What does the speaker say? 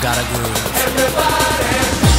got a groove. Everybody.